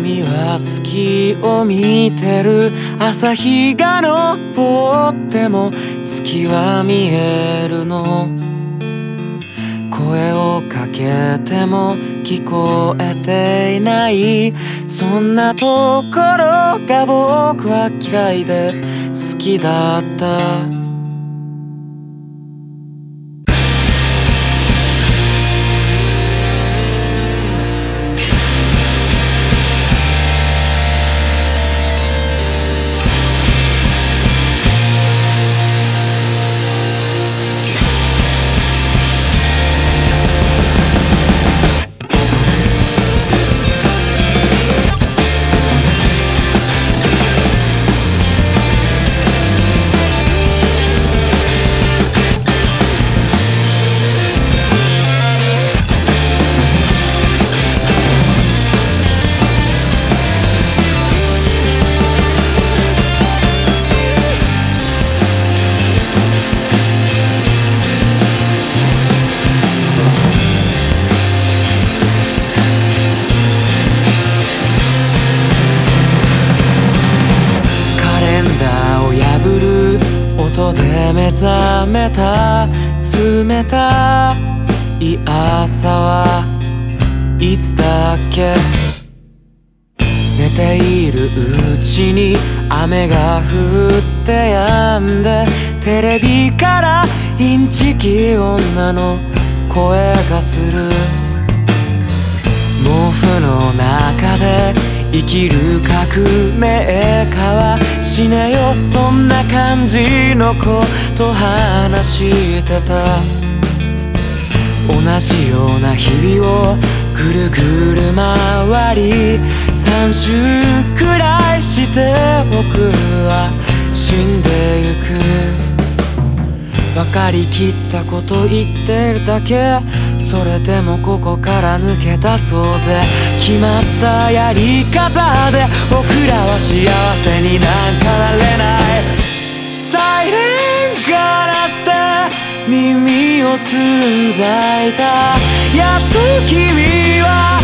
君は月を見てる。朝日が昇っても月は見えるの。声をかけても聞こえていない。そんなところが僕は嫌いで好きだった。覚めた冷たい朝はいつだっけ？寝ているうちに雨が降って止んでテレビからインチキ女の声がする。毛布の中で生きる革命家は死ねよ。そんな感じの子と話してた。同じような日々をぐるぐる回り。3週くらいして僕は死んでゆく。分かりきったこと言ってるだけ。それでもここから抜け出そうぜ。決まったやり方で僕らは幸せになんかなれない。サイレンが鳴って耳をつんざいた。やっと君は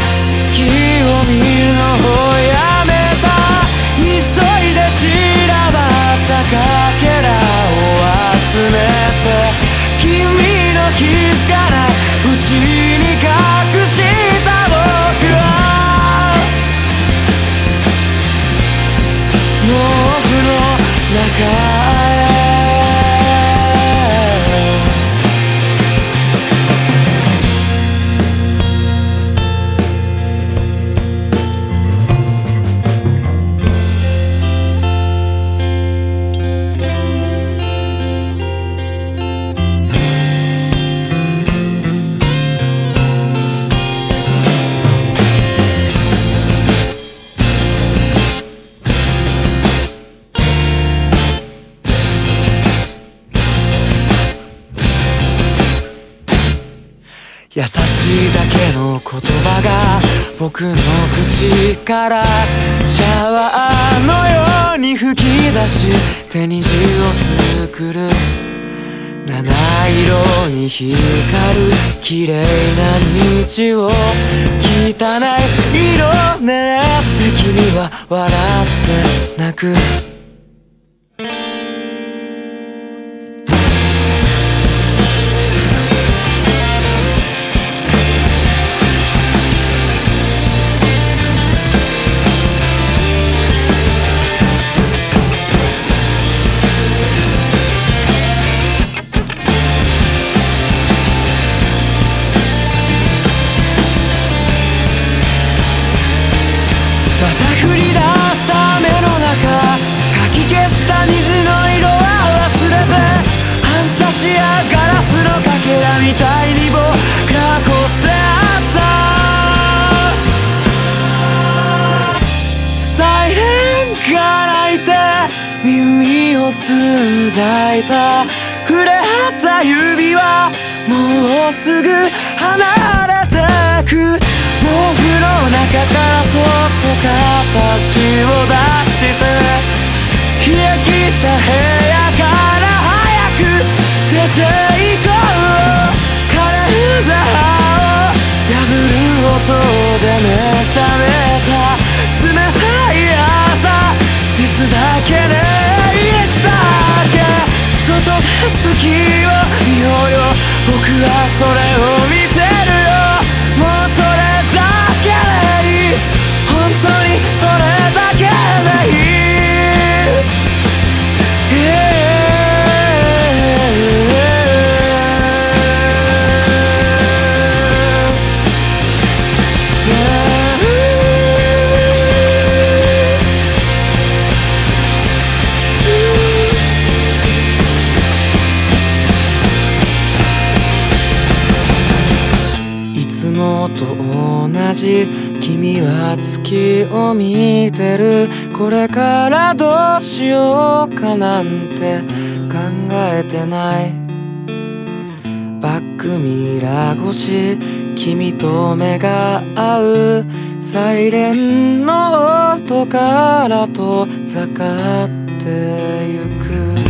優しいだけの言葉が僕の口からシャワーのように吹き出し手に字を作る。七色に光る綺麗な道を。汚い色狙って君は笑って泣く。つんざいた触れ合った指はもうすぐ離れてく毛布の中からそっと形を出して冷え切った部屋のと同じ君は月を見てる。これからどうしようかなんて考えてない。バックミラー越し君と目が合う。サイレンの音から遠ざかってゆく。